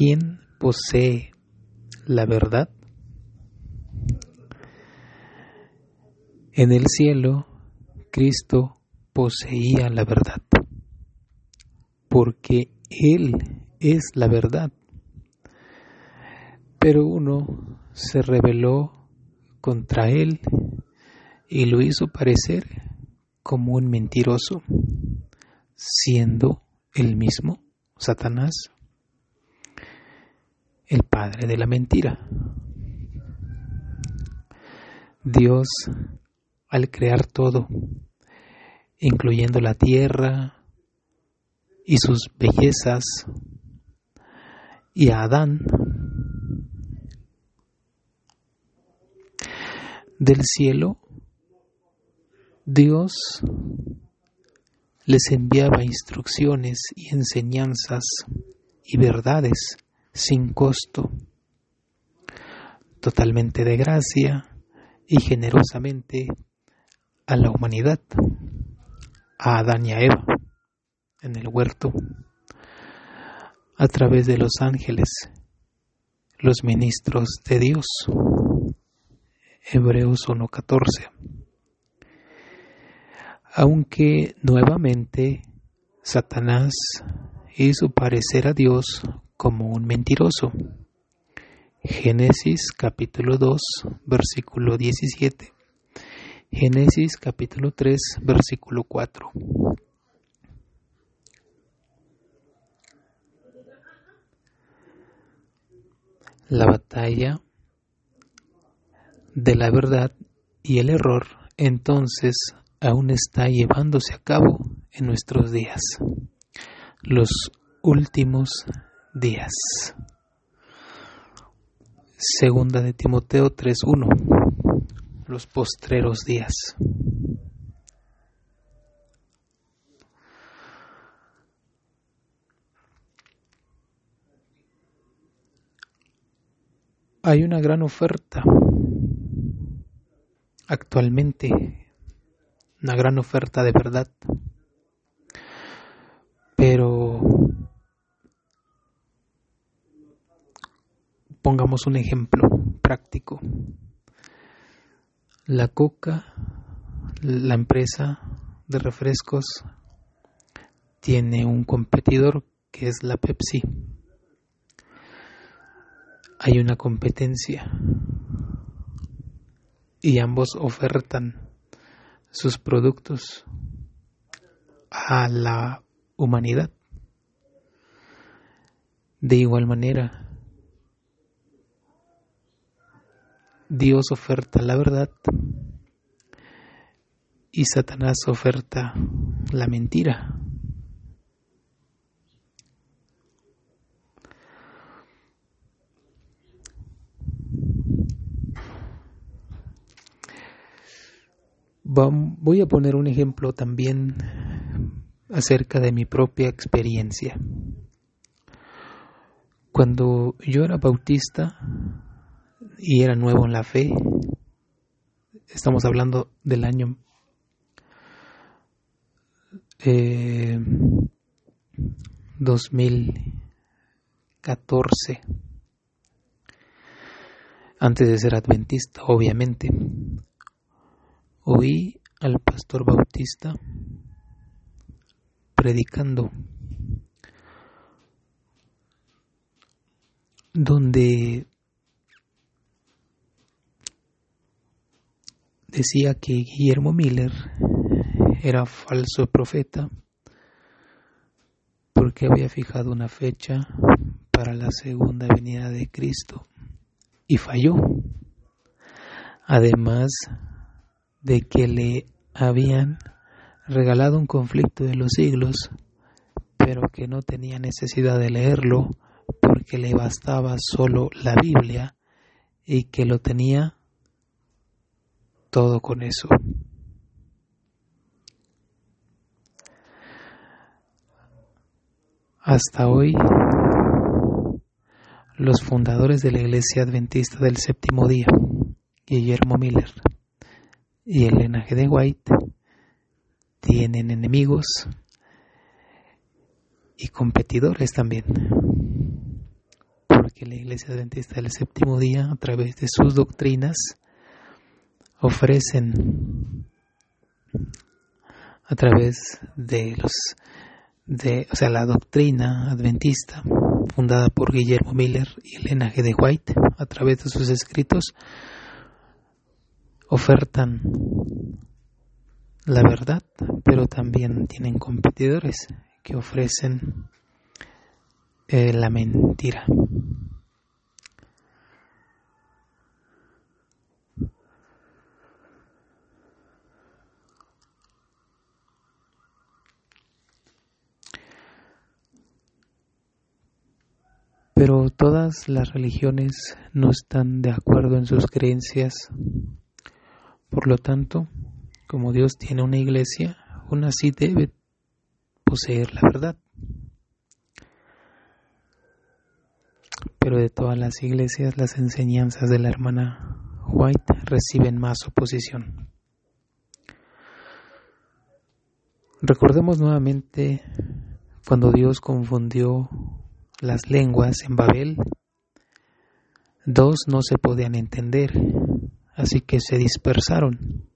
¿quién posee la verdad? En el cielo, Cristo poseía la verdad, porque Él es la verdad. Pero uno se rebeló contra Él y lo hizo parecer como un mentiroso, siendo el mismo Satanás el padre de la mentira. Dios, al crear todo, incluyendo la tierra y sus bellezas, y a Adán, del cielo, Dios les enviaba instrucciones y enseñanzas y verdades sin costo, totalmente de gracia y generosamente a la humanidad, a Adán y a Eva en el huerto, a través de los ángeles, los ministros de Dios. Hebreos 1.14. Aunque nuevamente Satanás hizo parecer a Dios como un mentiroso. Génesis capítulo 2, versículo 17. Génesis capítulo 3, versículo 4. La batalla de la verdad y el error entonces aún está llevándose a cabo en nuestros días, los últimos días. Segunda de Timoteo 3.1, los postreros días. Hay una gran oferta actualmente una gran oferta de verdad. Pero pongamos un ejemplo práctico. La Coca, la empresa de refrescos, tiene un competidor que es la Pepsi. Hay una competencia y ambos ofertan sus productos a la humanidad. De igual manera, Dios oferta la verdad y Satanás oferta la mentira. Voy a poner un ejemplo también acerca de mi propia experiencia. Cuando yo era bautista y era nuevo en la fe, estamos hablando del año 2014, eh, antes de ser adventista, obviamente. Oí al pastor Bautista predicando donde decía que Guillermo Miller era falso profeta porque había fijado una fecha para la segunda venida de Cristo y falló. Además, de que le habían regalado un conflicto de los siglos, pero que no tenía necesidad de leerlo porque le bastaba solo la Biblia y que lo tenía todo con eso. Hasta hoy, los fundadores de la Iglesia Adventista del Séptimo Día, Guillermo Miller, y el linaje de White tienen enemigos y competidores también. que la Iglesia Adventista del Séptimo Día, a través de sus doctrinas, ofrecen a través de los de, o sea, la doctrina adventista fundada por Guillermo Miller y Elena G. de White a través de sus escritos ofertan la verdad, pero también tienen competidores que ofrecen eh, la mentira. Pero todas las religiones no están de acuerdo en sus creencias. Por lo tanto, como Dios tiene una iglesia, una sí debe poseer la verdad. Pero de todas las iglesias, las enseñanzas de la hermana White reciben más oposición. Recordemos nuevamente cuando Dios confundió las lenguas en Babel, dos no se podían entender, así que se dispersaron,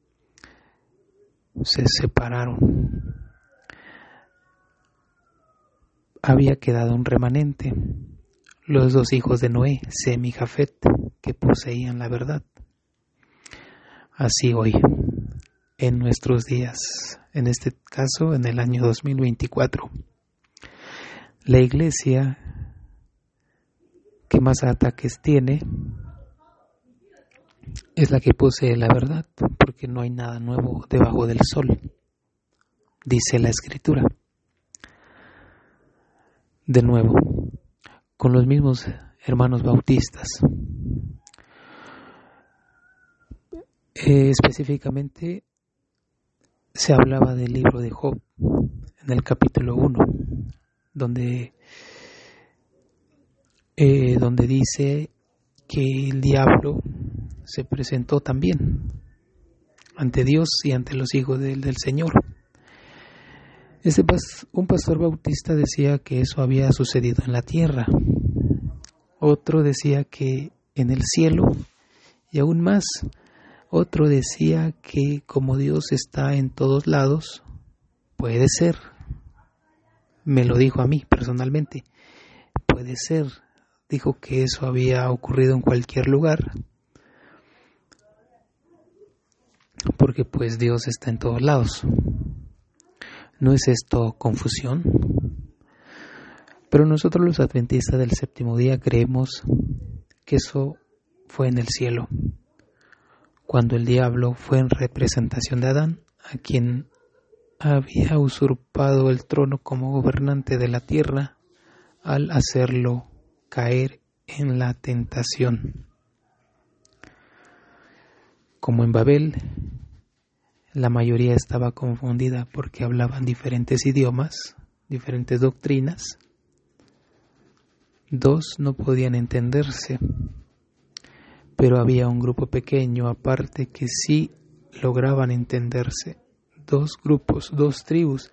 se separaron. Había quedado un remanente, los dos hijos de Noé, Sem y Jafet, que poseían la verdad. Así hoy, en nuestros días, en este caso en el año 2024, la iglesia que más ataques tiene es la que posee la verdad, porque no hay nada nuevo debajo del sol, dice la escritura. De nuevo, con los mismos hermanos bautistas. Eh, específicamente se hablaba del libro de Job en el capítulo 1, donde eh, donde dice que el diablo se presentó también ante Dios y ante los hijos del, del Señor. Este un pastor bautista decía que eso había sucedido en la tierra. Otro decía que en el cielo y aún más. Otro decía que como Dios está en todos lados, puede ser. Me lo dijo a mí personalmente. Puede ser dijo que eso había ocurrido en cualquier lugar, porque pues Dios está en todos lados. ¿No es esto confusión? Pero nosotros los adventistas del séptimo día creemos que eso fue en el cielo, cuando el diablo fue en representación de Adán, a quien había usurpado el trono como gobernante de la tierra al hacerlo caer en la tentación. Como en Babel, la mayoría estaba confundida porque hablaban diferentes idiomas, diferentes doctrinas. Dos no podían entenderse, pero había un grupo pequeño aparte que sí lograban entenderse. Dos grupos, dos tribus,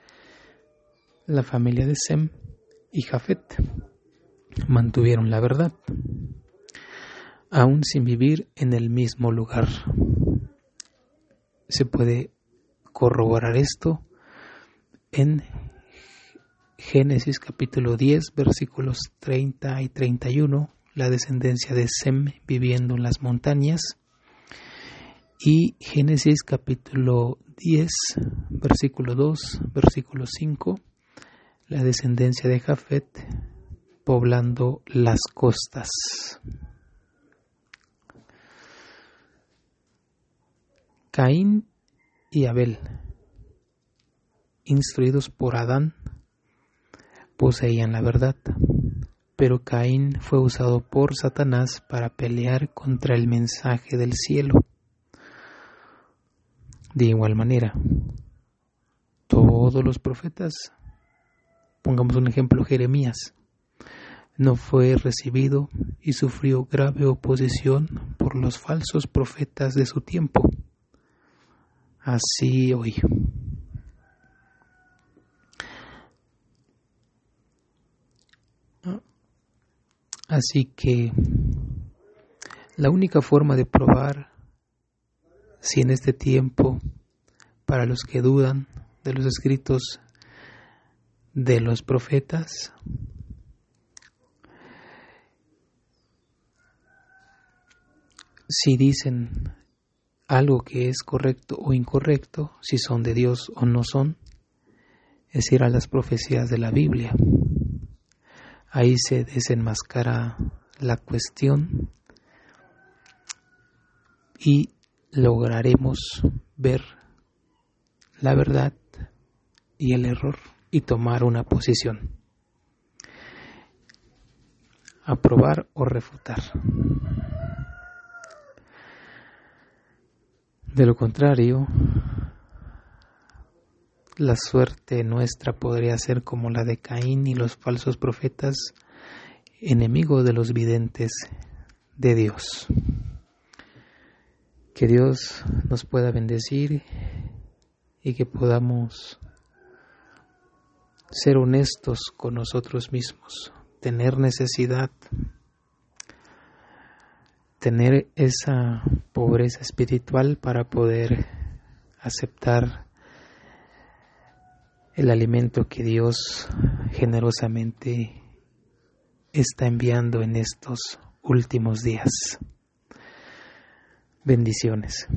la familia de Sem y Jafet mantuvieron la verdad, aún sin vivir en el mismo lugar. Se puede corroborar esto en Génesis capítulo 10 versículos 30 y 31, la descendencia de Sem viviendo en las montañas, y Génesis capítulo 10 versículo 2, versículo 5, la descendencia de Jafet poblando las costas. Caín y Abel, instruidos por Adán, poseían la verdad, pero Caín fue usado por Satanás para pelear contra el mensaje del cielo. De igual manera, todos los profetas, pongamos un ejemplo, Jeremías, no fue recibido y sufrió grave oposición por los falsos profetas de su tiempo. Así hoy. Así que la única forma de probar si en este tiempo, para los que dudan de los escritos de los profetas, si dicen algo que es correcto o incorrecto, si son de Dios o no son, es decir, a las profecías de la Biblia. Ahí se desenmascara la cuestión y lograremos ver la verdad y el error y tomar una posición. Aprobar o refutar. De lo contrario, la suerte nuestra podría ser como la de Caín y los falsos profetas, enemigos de los videntes de Dios. Que Dios nos pueda bendecir y que podamos ser honestos con nosotros mismos, tener necesidad, tener esa pobreza espiritual para poder aceptar el alimento que Dios generosamente está enviando en estos últimos días. Bendiciones.